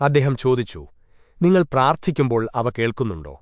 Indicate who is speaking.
Speaker 1: അദ്ദേഹം ചോദിച്ചു നിങ്ങൾ പ്രാർത്ഥിക്കുമ്പോൾ അവ കേൾക്കുന്നുണ്ടോ?